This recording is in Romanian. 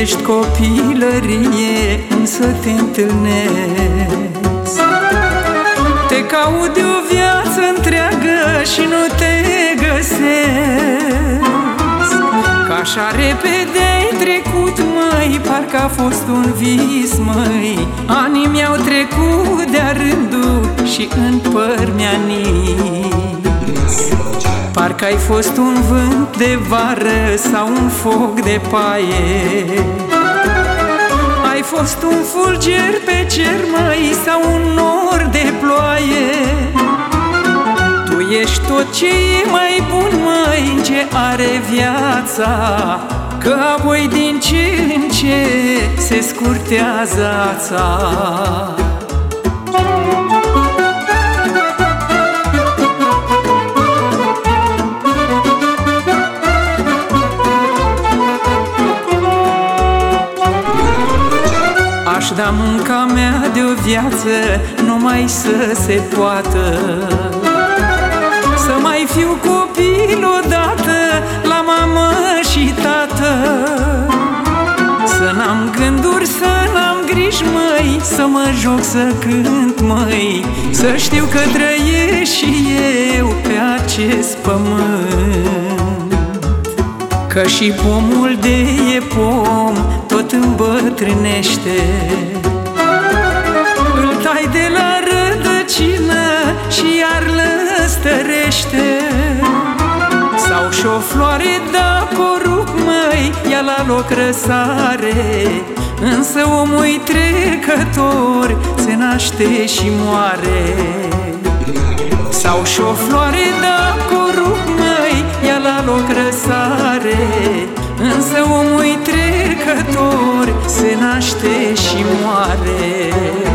ești copilărie, însă te întâlnesc? Te caut de o viață întreagă și nu te găsesc. Ca așa repede ai trecut, măi, parcă a fost un vis, măi. Anii mi-au trecut de-a rândul și în păr mi-a Parcă ai fost un vânt de vară sau un foc de paie. Ai fost un fulger pe cer, măi, sau un nor de ploaie. Tu ești tot ce e mai bun, măi, în ce are viața Că apoi din ce în ce se scurtează ața Aș da munca mea de o viață Numai să se poată. Să mai fiu copil odată La mamă și tată. Să n-am gânduri, să n-am griji, măi Să mă joc, să cânt, măi. Să știu că trăiesc și eu Pe acest pământ. Că și pomul de e pom tot îmbătrânește Îl tai de la rădăcină și iar lăstărește Sau și o floare da corup, măi, ea la loc răsare. Însă omul trecător se naște și moare. Sau și o floare da corup, măi, ea la loc răsare. Însă omul trecător se naște și moare